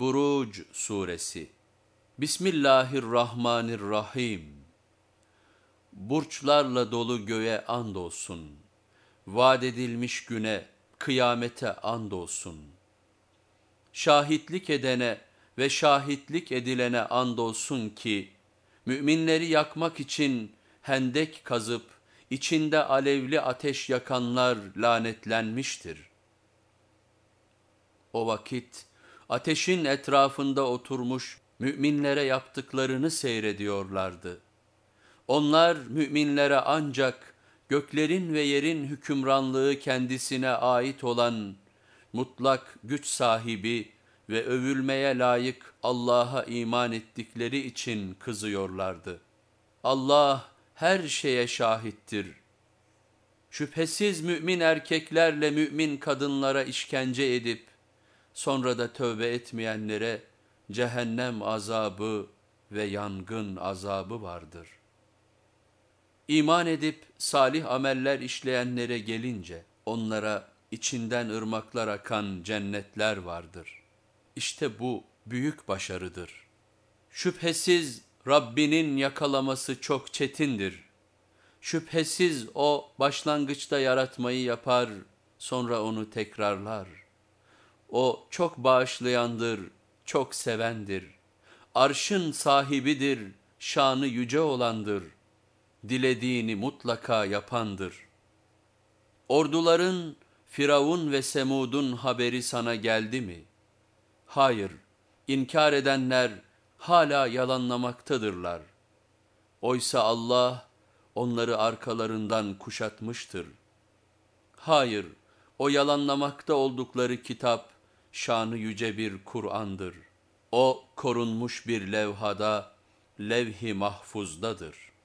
Buruc Suresi Bismillahirrahmanirrahim Burçlarla dolu göğe andolsun. Vaat edilmiş güne, kıyamete andolsun. Şahitlik edene ve şahitlik edilene andolsun ki, müminleri yakmak için hendek kazıp, içinde alevli ateş yakanlar lanetlenmiştir. O vakit ateşin etrafında oturmuş müminlere yaptıklarını seyrediyorlardı. Onlar müminlere ancak göklerin ve yerin hükümranlığı kendisine ait olan mutlak güç sahibi ve övülmeye layık Allah'a iman ettikleri için kızıyorlardı. Allah her şeye şahittir. Şüphesiz mümin erkeklerle mümin kadınlara işkence edip, sonra da tövbe etmeyenlere cehennem azabı ve yangın azabı vardır. İman edip salih ameller işleyenlere gelince onlara içinden ırmaklar akan cennetler vardır. İşte bu büyük başarıdır. Şüphesiz Rabbinin yakalaması çok çetindir. Şüphesiz O başlangıçta yaratmayı yapar, sonra onu tekrarlar. O çok bağışlayandır, çok sevendir. Arşın sahibidir, şanı yüce olandır. Dilediğini mutlaka yapandır. Orduların Firavun ve Semud'un haberi sana geldi mi? Hayır, inkar edenler hala yalanlamaktadırlar. Oysa Allah onları arkalarından kuşatmıştır. Hayır, o yalanlamakta oldukları kitap, şanı yüce bir Kur'an'dır. O korunmuş bir levhada, levh-i mahfuzdadır.''